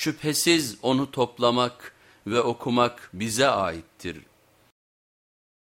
Şüphesiz onu toplamak ve okumak bize aittir.